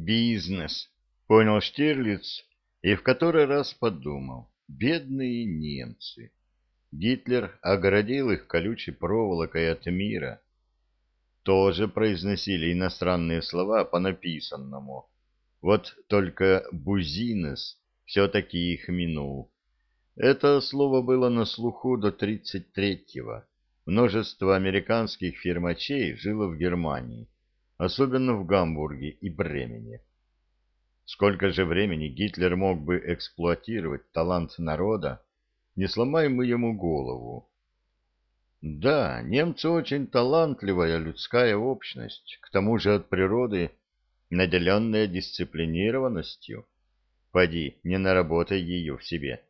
Бизнес, понял Штирлиц и в который раз подумал. Бедные немцы. Гитлер огородил их колючей проволокой от мира. Тоже произносили иностранные слова по написанному. Вот только Бузинес все-таки их минул. Это слово было на слуху до 33-го. Множество американских фирмачей жило в Германии, особенно в Гамбурге и Бремене. Сколько же времени Гитлер мог бы эксплуатировать талант народа, не сломая мы ему голову? Да, немцы очень талантливая людская общность, к тому же от природы наделенная дисциплинированностью. Поди, не наработай ее в себе.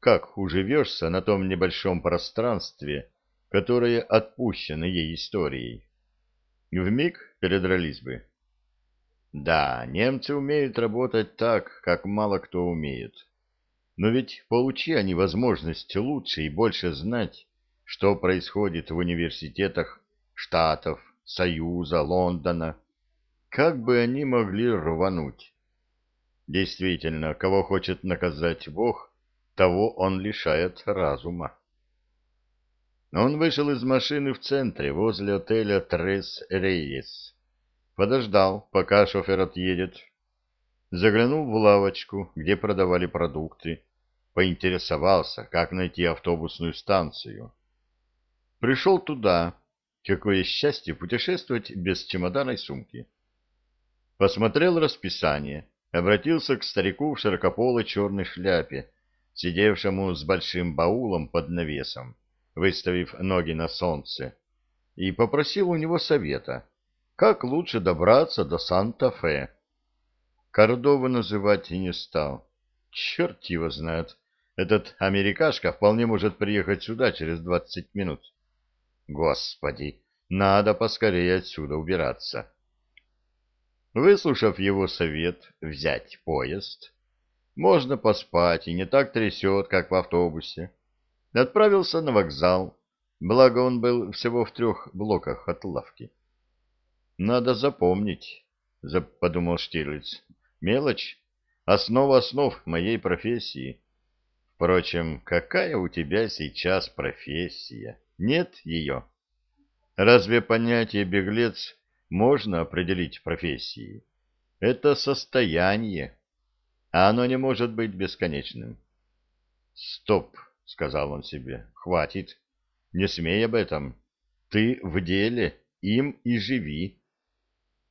Как уживешься на том небольшом пространстве, которое отпущено ей историей? Вмиг передрались бы. Да, немцы умеют работать так, как мало кто умеет. Но ведь получи они возможность лучше и больше знать, что происходит в университетах Штатов, Союза, Лондона, как бы они могли рвануть. Действительно, кого хочет наказать Бог, того он лишает разума. Он вышел из машины в центре, возле отеля Трес Рейес Подождал, пока шофер отъедет. Заглянул в лавочку, где продавали продукты. Поинтересовался, как найти автобусную станцию. Пришел туда. Какое счастье путешествовать без чемодана и сумки. Посмотрел расписание. Обратился к старику в широкополой черной шляпе, сидевшему с большим баулом под навесом, выставив ноги на солнце, и попросил у него совета как лучше добраться до Санта-Фе. Кордову называть и не стал. Черт его знает. Этот америкашка вполне может приехать сюда через двадцать минут. Господи, надо поскорее отсюда убираться. Выслушав его совет взять поезд, можно поспать и не так трясет, как в автобусе. Отправился на вокзал, благо он был всего в трех блоках от лавки. Надо запомнить, — подумал Штирлиц. Мелочь — основа основ моей профессии. Впрочем, какая у тебя сейчас профессия? Нет ее. Разве понятие «беглец» можно определить профессией? Это состояние, а оно не может быть бесконечным. «Стоп», — сказал он себе, — «хватит. Не смей об этом. Ты в деле, им и живи».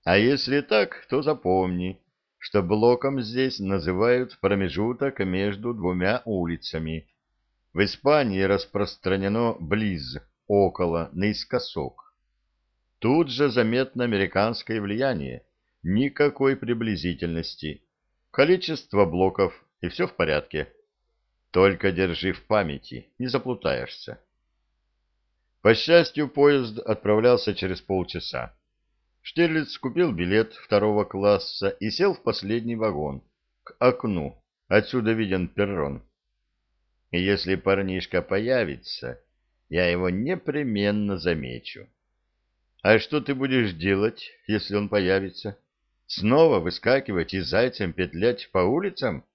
А если так, то запомни, что блоком здесь называют промежуток между двумя улицами. В Испании распространено близ, около, наискосок. Тут же заметно американское влияние. Никакой приблизительности. Количество блоков, и все в порядке. Только держи в памяти, не заплутаешься. По счастью, поезд отправлялся через полчаса. Штирлиц купил билет второго класса и сел в последний вагон, к окну. Отсюда виден перрон. И если парнишка появится, я его непременно замечу. А что ты будешь делать, если он появится? Снова выскакивать и зайцем петлять по улицам?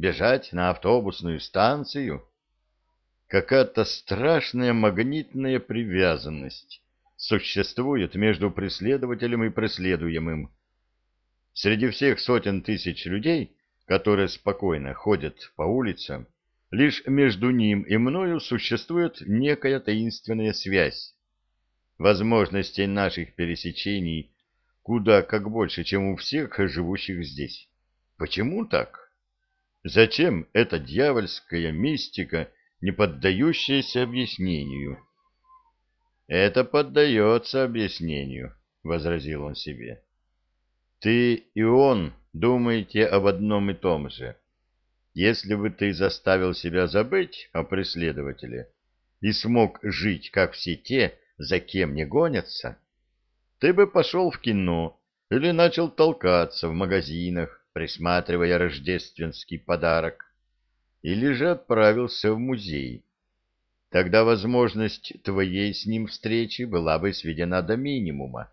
Бежать на автобусную станцию? Какая-то страшная магнитная привязанность существует между преследователем и преследуемым. Среди всех сотен тысяч людей, которые спокойно ходят по улицам, лишь между ним и мною существует некая таинственная связь. Возможностей наших пересечений куда как больше, чем у всех живущих здесь. Почему так? Зачем эта дьявольская мистика, не поддающаяся объяснению? Это поддается объяснению, — возразил он себе. Ты и он думаете об одном и том же. Если бы ты заставил себя забыть о преследователе и смог жить, как все те, за кем не гонятся, ты бы пошел в кино или начал толкаться в магазинах, присматривая рождественский подарок, или же отправился в музей Тогда возможность твоей с ним встречи была бы сведена до минимума.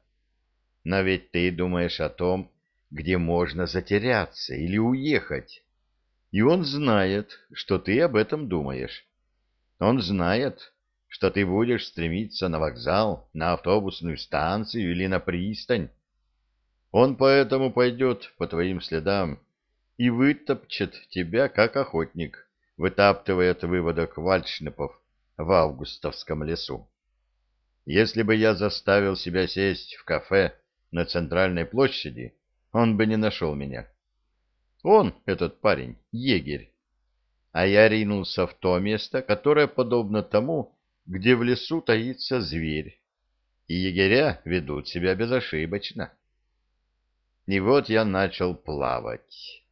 Но ведь ты думаешь о том, где можно затеряться или уехать. И он знает, что ты об этом думаешь. Он знает, что ты будешь стремиться на вокзал, на автобусную станцию или на пристань. Он поэтому пойдет по твоим следам и вытопчет тебя, как охотник, вытаптывает выводок вальшнепов в августовском лесу. Если бы я заставил себя сесть в кафе на центральной площади, он бы не нашел меня. Он, этот парень, егерь. А я ринулся в то место, которое подобно тому, где в лесу таится зверь. И егеря ведут себя безошибочно. И вот я начал плавать.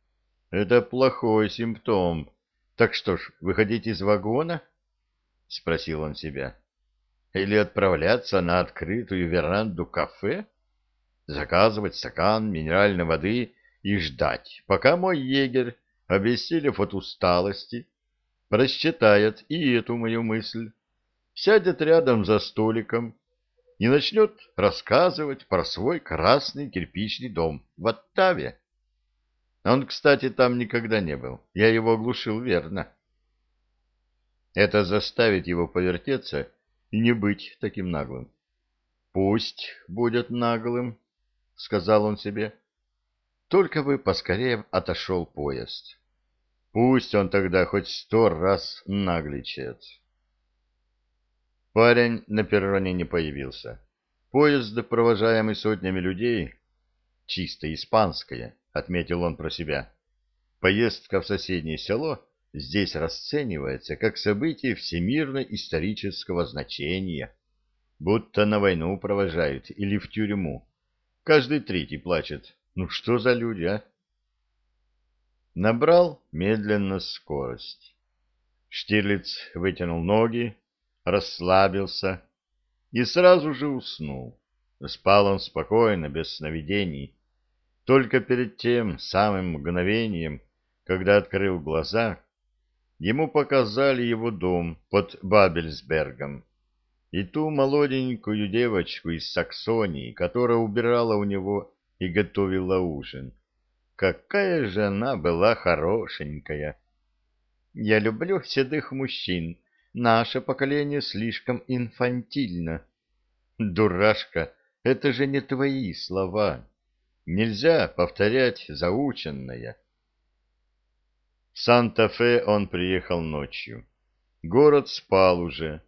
Это плохой симптом. Так что ж, выходить из вагона? — спросил он себя. — Или отправляться на открытую веранду кафе? Заказывать стакан минеральной воды и ждать, пока мой егерь, обессилев от усталости, просчитает и эту мою мысль, сядет рядом за столиком и начнет рассказывать про свой красный кирпичный дом в Оттаве. Он, кстати, там никогда не был. Я его оглушил верно. Это заставит его повертеться и не быть таким наглым. Пусть будет наглым, — сказал он себе. Только бы поскорее отошел поезд. Пусть он тогда хоть сто раз нагличает. Парень на перроне не появился. Поезд, провожаемый сотнями людей, чисто испанское, отметил он про себя. Поездка в соседнее село здесь расценивается как событие всемирно-исторического значения, будто на войну провожают или в тюрьму. Каждый третий плачет. Ну что за люди, а? Набрал медленно скорость. Штирлиц вытянул ноги, расслабился и сразу же уснул. Спал он спокойно, без сновидений. Только перед тем самым мгновением, когда открыл глаза, ему показали его дом под Бабельсбергом и ту молоденькую девочку из Саксонии, которая убирала у него и готовила ужин. Какая же она была хорошенькая! Я люблю седых мужчин. Наше поколение слишком инфантильно. Дурашка, это же не твои слова. Нельзя повторять заученное. В Санта-Фе он приехал ночью. Город спал уже,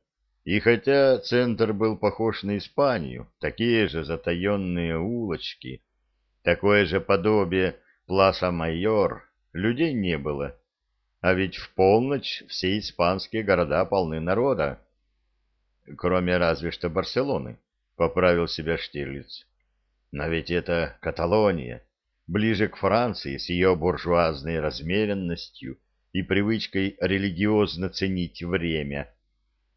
и хотя центр был похож на Испанию, такие же затаенные улочки, такое же подобие Пласа-Майор, людей не было. А ведь в полночь все испанские города полны народа. Кроме разве что Барселоны, — поправил себя Штирлиц. Но ведь это Каталония, ближе к Франции с ее буржуазной размеренностью и привычкой религиозно ценить время,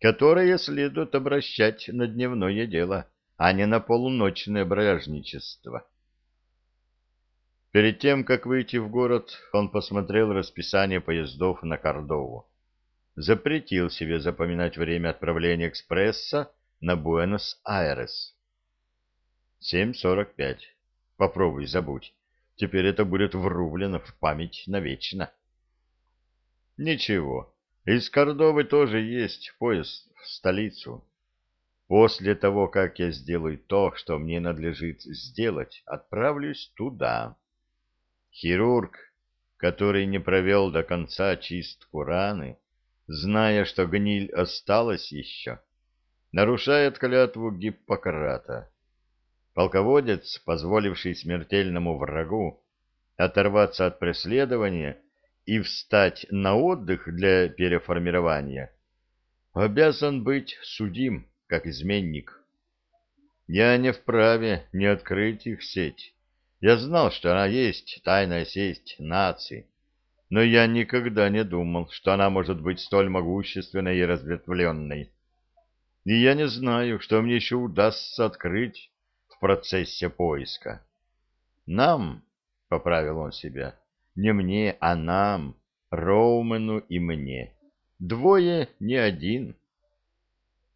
которое следует обращать на дневное дело, а не на полуночное брожничество. Перед тем, как выйти в город, он посмотрел расписание поездов на Кордову. Запретил себе запоминать время отправления экспресса на Буэнос-Айрес. 7.45. Попробуй забудь. Теперь это будет врублено в память навечно. Ничего. Из Кордовы тоже есть поезд в столицу. После того, как я сделаю то, что мне надлежит сделать, отправлюсь туда. Хирург, который не провел до конца чистку раны, зная, что гниль осталась еще, нарушает клятву Гиппократа Полководец, позволивший смертельному врагу оторваться от преследования и встать на отдых для переформирования, обязан быть судим, как изменник. Я не вправе не открыть их сеть. Я знал, что она есть, тайная сеть наций, но я никогда не думал, что она может быть столь могущественной и разветвленной. И я не знаю, что мне еще удастся открыть процессе поиска. Нам, — поправил он себя, — не мне, а нам, Роумену и мне. Двое не один.